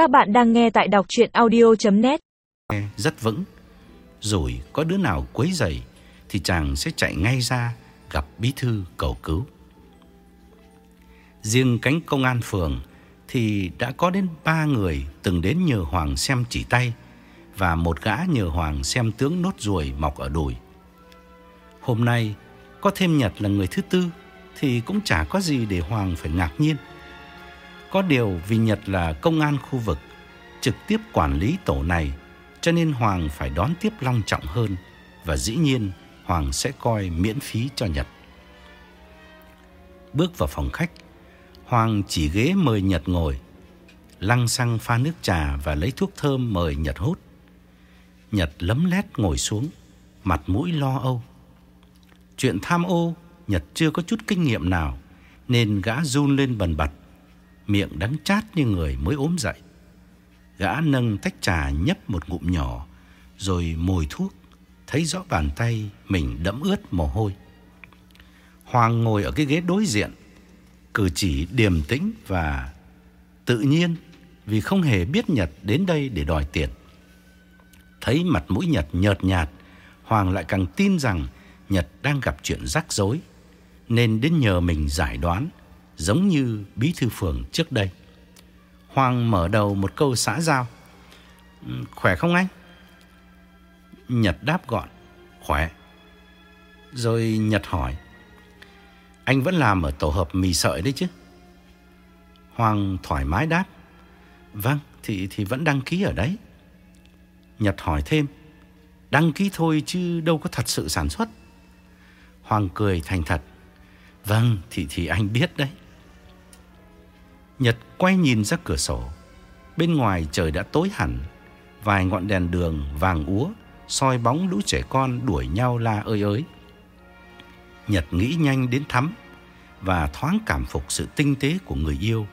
Các bạn đang nghe tại đọc chuyện audio.net Rất vững. Rồi có đứa nào quấy rầy Thì chàng sẽ chạy ngay ra Gặp bí thư cầu cứu. Riêng cánh công an phường Thì đã có đến ba người Từng đến nhờ Hoàng xem chỉ tay Và một gã nhờ Hoàng xem tướng nốt ruồi mọc ở đùi. Hôm nay Có thêm Nhật là người thứ tư Thì cũng chả có gì để Hoàng phải ngạc nhiên có điều vì Nhật là công an khu vực, trực tiếp quản lý tổ này, cho nên Hoàng phải đón tiếp long trọng hơn và dĩ nhiên Hoàng sẽ coi miễn phí cho Nhật. Bước vào phòng khách, Hoàng chỉ ghế mời Nhật ngồi, lăng xăng pha nước trà và lấy thuốc thơm mời Nhật hút. Nhật lấm lét ngồi xuống, mặt mũi lo âu. Chuyện tham ô, Nhật chưa có chút kinh nghiệm nào, nên gã run lên bần bật miệng đắng chát như người mới ốm dậy. Gã nâng tách trà nhấp một ngụm nhỏ, rồi mồi thuốc, thấy rõ bàn tay mình đẫm ướt mồ hôi. Hoàng ngồi ở cái ghế đối diện, cử chỉ điềm tĩnh và tự nhiên vì không hề biết Nhật đến đây để đòi tiền. Thấy mặt mũi Nhật nhợt nhạt, Hoàng lại càng tin rằng Nhật đang gặp chuyện rắc rối, nên đến nhờ mình giải đoán giống như bí thư phường trước đây. Hoàng mở đầu một câu xã giao. Ừ, khỏe không anh? Nhật đáp gọn. Khỏe. Rồi Nhật hỏi. Anh vẫn làm ở tổ hợp mì sợi đấy chứ? Hoàng thoải mái đáp. Vâng, thì thì vẫn đăng ký ở đấy. Nhật hỏi thêm. Đăng ký thôi chứ đâu có thật sự sản xuất. Hoàng cười thành thật. Vâng, thì thì anh biết đấy. Nhật quay nhìn ra cửa sổ. Bên ngoài trời đã tối hẳn, vài ngọn đèn đường vàng úa soi bóng lũ trẻ con đuổi nhau la ơi ới. Nhật nghĩ nhanh đến thắm và thoáng cảm phục sự tinh tế của người yêu.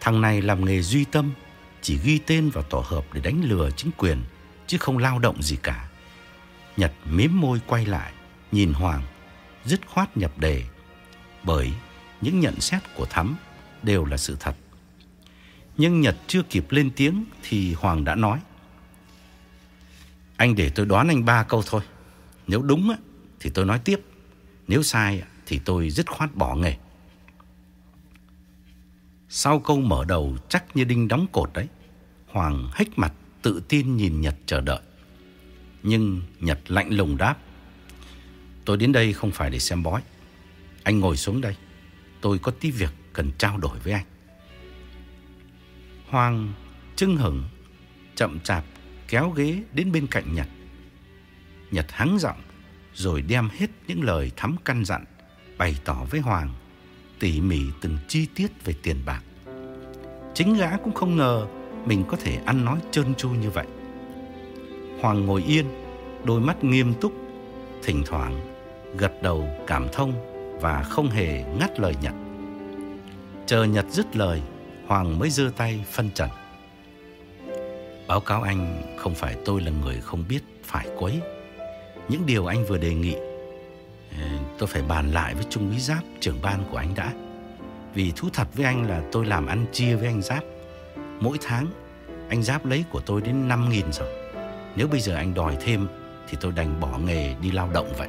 Thằng này làm nghề duy tâm, chỉ ghi tên vào tổ hợp để đánh lừa chính quyền, chứ không lao động gì cả. Nhật mím môi quay lại, nhìn Hoàng, dứt khoát nhập đề, bởi những nhận xét của Thắm đều là sự thật. Nhưng Nhật chưa kịp lên tiếng thì Hoàng đã nói. Anh để tôi đoán anh ba câu thôi. Nếu đúng thì tôi nói tiếp. Nếu sai thì tôi dứt khoát bỏ nghề. Sau câu mở đầu chắc như đinh đóng cột đấy. Hoàng hách mặt tự tin nhìn Nhật chờ đợi. Nhưng Nhật lạnh lùng đáp. Tôi đến đây không phải để xem bói. Anh ngồi xuống đây. Tôi có tí việc cần trao đổi với anh. Hoàng chưng hửng, chậm chạp kéo ghế đến bên cạnh Nhật. Nhật hắng giọng rồi đem hết những lời thắm căn dặn bày tỏ với Hoàng tỉ mỉ từng chi tiết về tiền bạc. Chính gã cũng không ngờ mình có thể ăn nói trơn tru như vậy. Hoàng ngồi yên, đôi mắt nghiêm túc, thỉnh thoảng gật đầu cảm thông và không hề ngắt lời Nhật. Chờ Nhật dứt lời, Hoàng mới giơ tay phân trần. Báo cáo anh không phải tôi là người không biết phải quấy. Những điều anh vừa đề nghị, ờ, tôi phải bàn lại với Trung úy Giáp, trưởng ban của anh đã. Vì thú thật với anh là tôi làm ăn chia với anh Giáp. Mỗi tháng, anh Giáp lấy của tôi đến 5.000 rồi. Nếu bây giờ anh đòi thêm, thì tôi đành bỏ nghề đi lao động vậy.